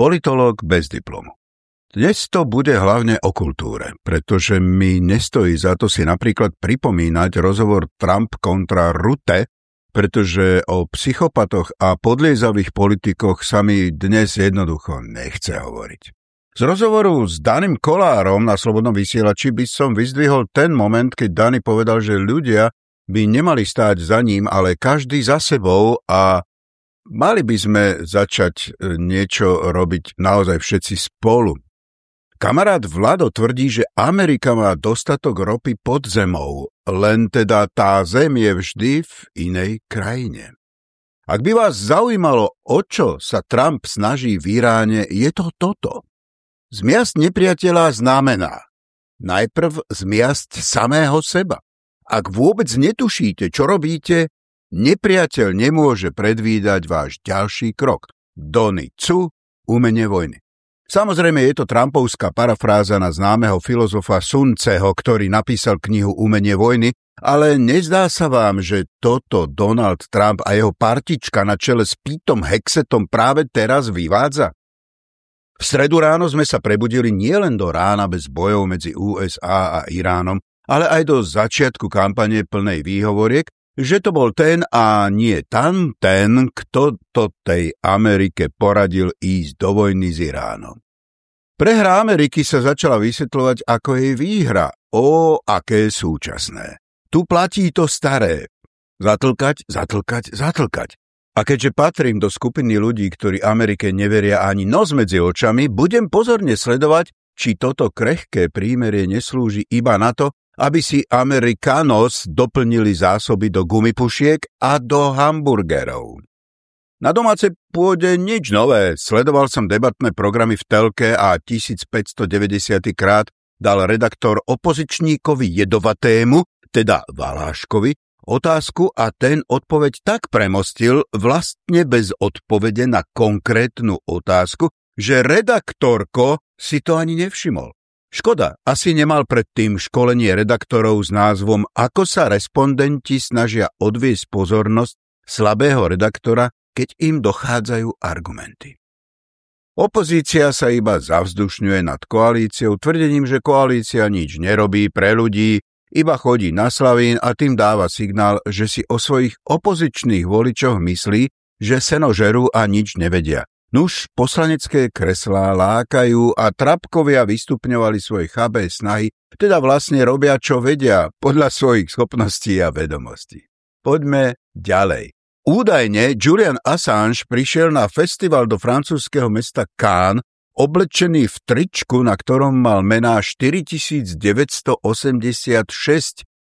politolog bez diplomu. Dnes to bude hlavne o kultúre, pretože mi nestojí za to si napríklad pripomínať rozhovor Trump kontra Rute, pretože o psychopatoch a podliezavých politikoch sa mi dnes jednoducho nechce hovoriť. Z rozhovoru s Danim Kolárom na Slobodnom vysielači by som vyzdvihol ten moment, keď Dani povedal, že ľudia by nemali stáť za ním, ale každý za sebou a Mali by sme začať e, niečo robiť naozaj všetci spolu. Kamarát Vlado tvrdí, že Amerika má dostatok ropy pod zemou, len teda tá zem je vždy v inej krajine. Ak by vás zaujímalo, o čo sa Trump snaží v Iráne, je to toto. Zmiasť nepriateľa znamená najprv zmiasť samého seba. Ak vôbec netušíte, čo robíte, Nepriateľ nemôže predvídať váš ďalší krok. Dony Cu, umenie vojny. Samozrejme je to Trumpovská parafráza na známeho filozofa Sunceho, ktorý napísal knihu Umenie vojny, ale nezdá sa vám, že toto Donald Trump a jeho partička na čele s Pítom Hexetom práve teraz vyvádza? V stredu ráno sme sa prebudili nielen do rána bez bojov medzi USA a Iránom, ale aj do začiatku kampane plnej výhovoriek, že to bol ten a nie tam ten, kto to tej Amerike poradil ísť do vojny s Iránom. Prehra Ameriky sa začala vysvetľovať ako jej výhra, o aké súčasné. Tu platí to staré. Zatlkať, zatlkať, zatlkať. A keďže patrím do skupiny ľudí, ktorí Amerike neveria ani nos medzi očami, budem pozorne sledovať, či toto krehké prímerie neslúži iba na to, aby si Amerikanos doplnili zásoby do gumipušiek a do hamburgerov. Na domácej pôde nič nové. Sledoval som debatné programy v telke a 1590 krát dal redaktor opozičníkovi jedovatému, teda Valáškovi, otázku a ten odpoveď tak premostil vlastne bez odpovede na konkrétnu otázku, že redaktorko si to ani nevšimol. Škoda, asi nemal predtým školenie redaktorov s názvom Ako sa respondenti snažia odviesť pozornosť slabého redaktora, keď im dochádzajú argumenty. Opozícia sa iba zavzdušňuje nad koalíciou tvrdením, že koalícia nič nerobí pre ľudí, iba chodí na slavín a tým dáva signál, že si o svojich opozičných voličoch myslí, že seno žerú a nič nevedia. Nuž poslanecké kreslá lákajú a trapkovia vystupňovali svoje chabé snahy, teda vlastne robia čo vedia podľa svojich schopností a vedomostí. Poďme ďalej. Údajne Julian Assange prišiel na festival do francúzského mesta Cannes oblečený v tričku, na ktorom mal mená 4986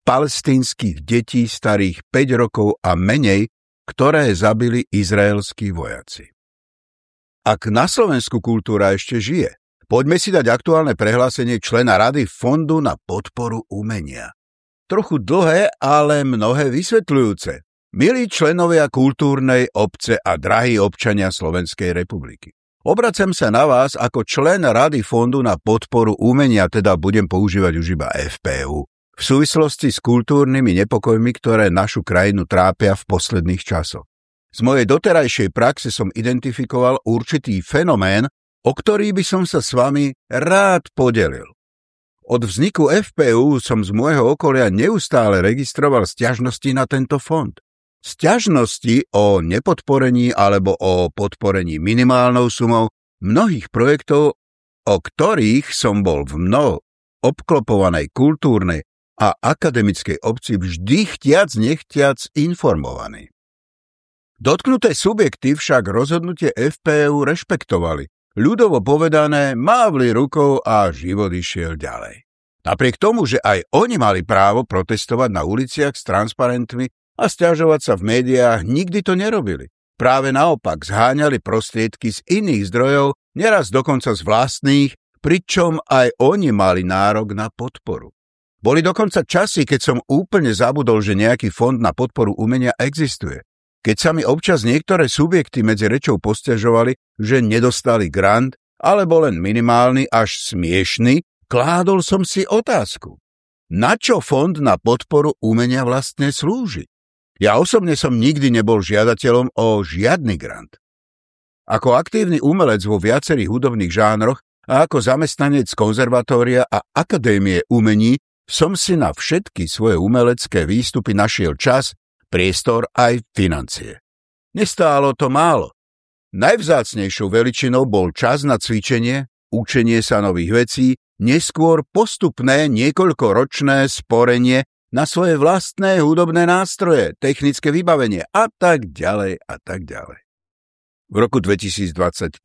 palestínskych detí starých 5 rokov a menej, ktoré zabili izraelskí vojaci. Ak na Slovensku kultúra ešte žije, poďme si dať aktuálne prehlásenie člena Rady Fondu na podporu umenia. Trochu dlhé, ale mnohé vysvetľujúce. Milí členovia kultúrnej obce a drahí občania Slovenskej republiky. Obracam sa na vás ako člen Rady Fondu na podporu umenia, teda budem používať už iba FPU, v súvislosti s kultúrnymi nepokojmi, ktoré našu krajinu trápia v posledných časoch. Z mojej doterajšej praxe som identifikoval určitý fenomén, o ktorý by som sa s vami rád podelil. Od vzniku FPU som z môjho okolia neustále registroval stiažnosti na tento fond. Sťažnosti o nepodporení alebo o podporení minimálnou sumou mnohých projektov, o ktorých som bol v mnoho obklopovanej kultúrnej a akademickej obci vždy chtiac nechtiac informovaný. Dotknuté subjekty však rozhodnutie FPU rešpektovali. Ľudovo povedané, mávli rukou a život išiel ďalej. Napriek tomu, že aj oni mali právo protestovať na uliciach s transparentmi a stiažovať sa v médiách, nikdy to nerobili. Práve naopak zháňali prostriedky z iných zdrojov Neraz dokonca z vlastných, pričom aj oni mali nárok na podporu. Boli dokonca časy, keď som úplne zabudol, že nejaký fond na podporu umenia existuje. Keď sa mi občas niektoré subjekty medzi rečou postiažovali, že nedostali grant, alebo len minimálny až smiešný, kládol som si otázku. Na čo fond na podporu umenia vlastne slúži? Ja osobne som nikdy nebol žiadateľom o žiadny grant. Ako aktívny umelec vo viacerých hudobných žánroch a ako zamestnanec konzervatória a akadémie umení som si na všetky svoje umelecké výstupy našiel čas priestor aj financie. Nestálo to málo. Najvzácnejšou veličinou bol čas na cvičenie, učenie sa nových vecí, neskôr postupné niekoľkoročné sporenie na svoje vlastné hudobné nástroje, technické vybavenie a tak ďalej a tak ďalej. V roku 2025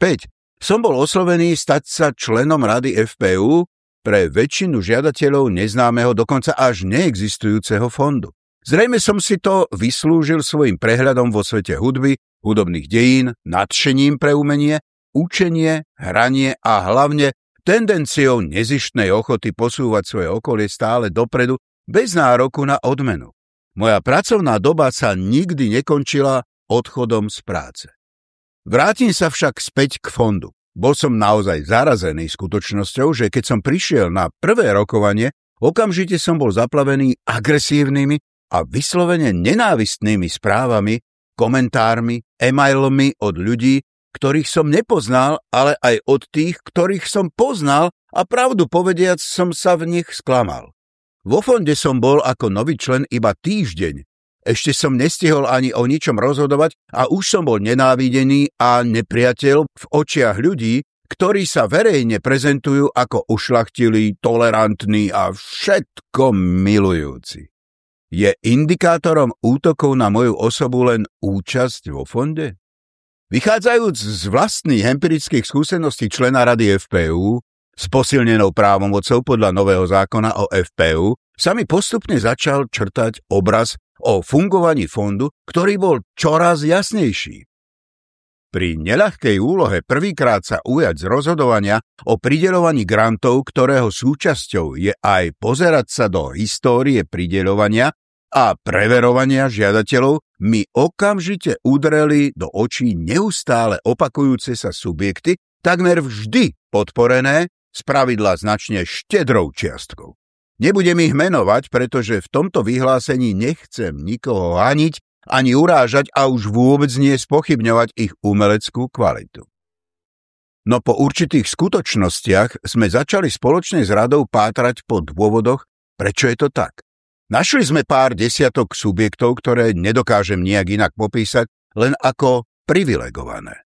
som bol oslovený stať sa členom rady FPU pre väčšinu žiadateľov neznámeho dokonca až neexistujúceho fondu. Zrejme som si to vyslúžil svojim prehľadom vo svete hudby, hudobných dejín, nadšením pre umenie, učenie, hranie a hlavne tendenciou nezištnej ochoty posúvať svoje okolie stále dopredu bez nároku na odmenu. Moja pracovná doba sa nikdy nekončila odchodom z práce. Vrátim sa však späť k fondu. Bol som naozaj zarazený skutočnosťou, že keď som prišiel na prvé rokovanie, okamžite som bol zaplavený agresívnymi a vyslovene nenávistnými správami, komentármi, emailmi od ľudí, ktorých som nepoznal, ale aj od tých, ktorých som poznal a pravdu povediac som sa v nich sklamal. Vo fonde som bol ako nový člen iba týždeň. Ešte som nestihol ani o ničom rozhodovať a už som bol nenávidený a nepriateľ v očiach ľudí, ktorí sa verejne prezentujú ako ušlachtilí, tolerantní a všetko milujúci. Je indikátorom útokov na moju osobu len účasť vo fonde? Vychádzajúc z vlastných empirických skúseností člena rady FPU, s posilnenou právomocou podľa nového zákona o FPU, sa mi postupne začal črtať obraz o fungovaní fondu, ktorý bol čoraz jasnejší. Pri neľahkej úlohe prvýkrát sa ujať z rozhodovania o prideľovaní grantov, ktorého súčasťou je aj pozerať sa do histórie prideľovania a preverovania žiadateľov mi okamžite udreli do očí neustále opakujúce sa subjekty, takmer vždy podporené, spravidla značne štedrou čiastkou. Nebudem ich menovať, pretože v tomto vyhlásení nechcem nikoho haniť ani urážať a už vôbec nie spochybňovať ich umeleckú kvalitu. No po určitých skutočnostiach sme začali spoločne s radou pátrať po dôvodoch, prečo je to tak. Našli sme pár desiatok subjektov, ktoré nedokážem nejak inak popísať, len ako privilegované.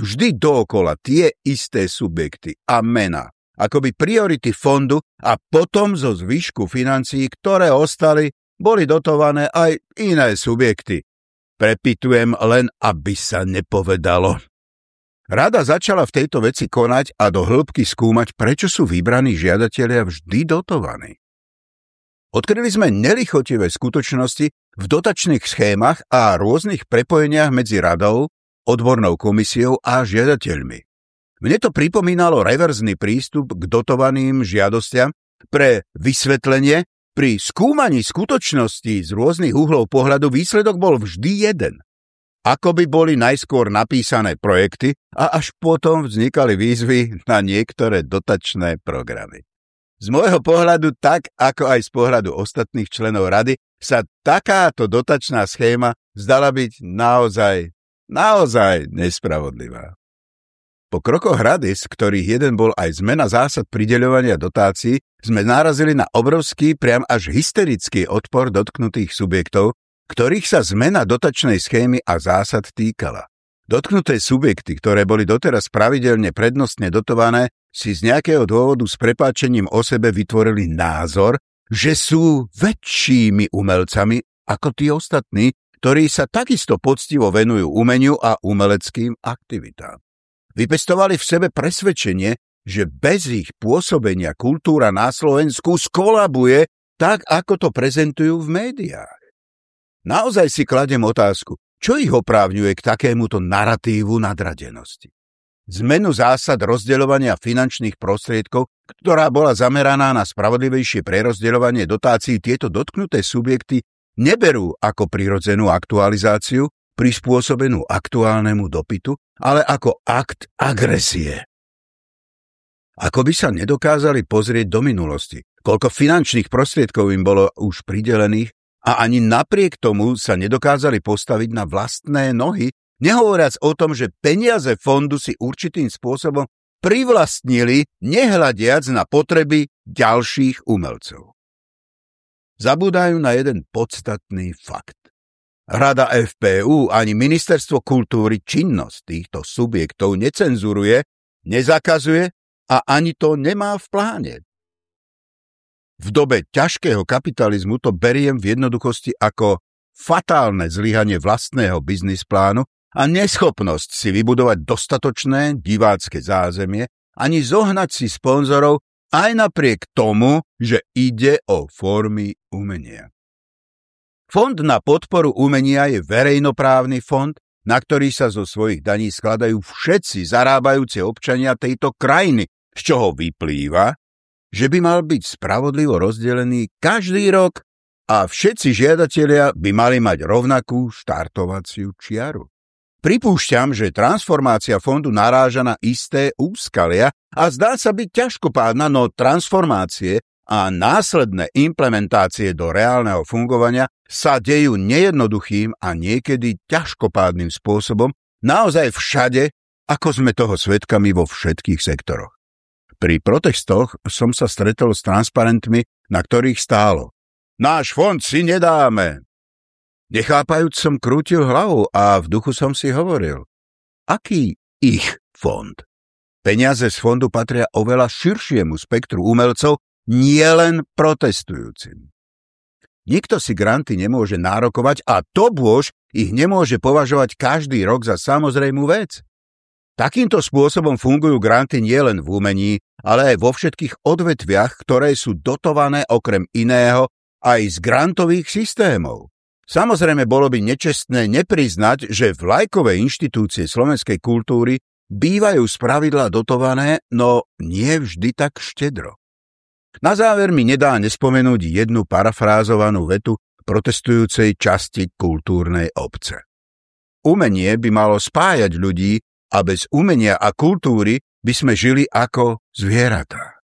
Vždy dookola tie isté subjekty a mena, akoby priority fondu a potom zo zvyšku financií, ktoré ostali, boli dotované aj iné subjekty. Prepitujem len, aby sa nepovedalo. Rada začala v tejto veci konať a do hĺbky skúmať, prečo sú vybraní žiadatelia vždy dotovaní. Odkryli sme nelichotivé skutočnosti v dotačných schémach a rôznych prepojeniach medzi radou, odbornou komisiou a žiadateľmi. Mne to pripomínalo reverzný prístup k dotovaným žiadostiam pre vysvetlenie. Pri skúmaní skutočností z rôznych uhlov pohľadu výsledok bol vždy jeden. Ako by boli najskôr napísané projekty a až potom vznikali výzvy na niektoré dotačné programy. Z môjho pohľadu, tak ako aj z pohľadu ostatných členov rady, sa takáto dotačná schéma zdala byť naozaj, naozaj nespravodlivá. Po krokoch rady, z ktorých jeden bol aj zmena zásad prideľovania dotácií, sme narazili na obrovský, priam až hysterický odpor dotknutých subjektov, ktorých sa zmena dotačnej schémy a zásad týkala. Dotknuté subjekty, ktoré boli doteraz pravidelne prednostne dotované, si z nejakého dôvodu s prepáčením o sebe vytvorili názor, že sú väčšími umelcami ako tí ostatní, ktorí sa takisto poctivo venujú umeniu a umeleckým aktivitám. Vypestovali v sebe presvedčenie, že bez ich pôsobenia kultúra na Slovensku skolabuje tak, ako to prezentujú v médiách. Naozaj si kladem otázku, čo ich oprávňuje k takémuto naratívu nadradenosti. zmenu zásad rozdeľovania finančných prostriedkov, ktorá bola zameraná na spravodlivejšie prerozdeľovanie dotácií, tieto dotknuté subjekty neberú ako prirodzenú aktualizáciu, prispôsobenú aktuálnemu dopytu, ale ako akt agresie. Ako by sa nedokázali pozrieť do minulosti, koľko finančných prostriedkov im bolo už pridelených a ani napriek tomu sa nedokázali postaviť na vlastné nohy, nehovoriac o tom, že peniaze fondu si určitým spôsobom privlastnili, nehľadiac na potreby ďalších umelcov. Zabúdajú na jeden podstatný fakt. Rada FPU ani Ministerstvo kultúry činnosť týchto subjektov necenzuruje, nezakazuje a ani to nemá v pláne. V dobe ťažkého kapitalizmu to beriem v jednoduchosti ako fatálne zlyhanie vlastného biznis plánu a neschopnosť si vybudovať dostatočné divácké zázemie ani zohnať si sponzorov aj napriek tomu, že ide o formy umenia. Fond na podporu umenia je verejnoprávny fond, na ktorý sa zo svojich daní skladajú všetci zarábajúci občania tejto krajiny, z čoho vyplýva, že by mal byť spravodlivo rozdelený každý rok a všetci žiadatelia by mali mať rovnakú štartovaciu čiaru. Pripúšťam, že transformácia fondu naráža na isté úskalia a zdá sa byť ťažkopádna, no transformácie a následné implementácie do reálneho fungovania sa dejú nejednoduchým a niekedy ťažkopádnym spôsobom naozaj všade, ako sme toho svedkami vo všetkých sektoroch. Pri protestoch som sa stretol s transparentmi, na ktorých stálo. Náš fond si nedáme. Nechápajúc som krútil hlavu a v duchu som si hovoril. Aký ich fond? Peniaze z fondu patria oveľa širšiemu spektru umelcov, nielen protestujúcim. Nikto si granty nemôže nárokovať a to bôž ich nemôže považovať každý rok za samozrejmú vec. Takýmto spôsobom fungujú granty nielen v umení, ale aj vo všetkých odvetviach, ktoré sú dotované okrem iného aj z grantových systémov. Samozrejme bolo by nečestné nepriznať, že vlajkové inštitúcie slovenskej kultúry bývajú spravidla dotované, no nie vždy tak štedro. Na záver mi nedá nespomenúť jednu parafrázovanú vetu protestujúcej časti kultúrnej obce. Umenie by malo spájať ľudí a bez umenia a kultúry by sme žili ako zvieratá.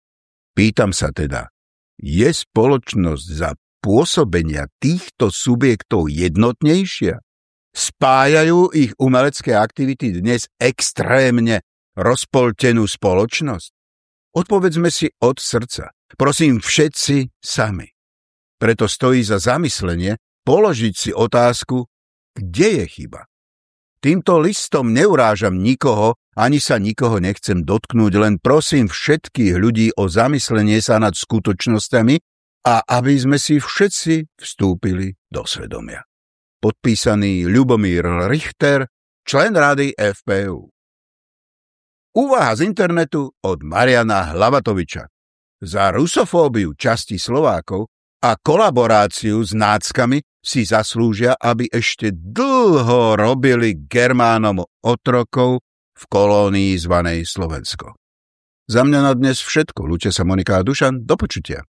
Pýtam sa teda, je spoločnosť za pôsobenia týchto subjektov jednotnejšia? Spájajú ich umelecké aktivity dnes extrémne rozpoltenú spoločnosť? Odpovedzme si od srdca. Prosím všetci sami. Preto stojí za zamyslenie položiť si otázku, kde je chyba. Týmto listom neurážam nikoho, ani sa nikoho nechcem dotknúť, len prosím všetkých ľudí o zamyslenie sa nad skutočnosťami a aby sme si všetci vstúpili do svedomia. Podpísaný Ľubomír Richter, člen rady FPU. Úvaha z internetu od Mariana Hlavatoviča. Za rusofóbiu časti Slovákov a kolaboráciu s náckami si zaslúžia, aby ešte dlho robili Germánom otrokov v kolónii zvanej Slovensko. Za mňa na dnes všetko. Lúčia sa Monika a Dušan. Do počutia.